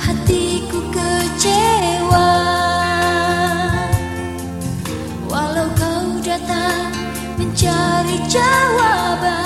Hatiku kecewa. Walau kau datang mencari jawaban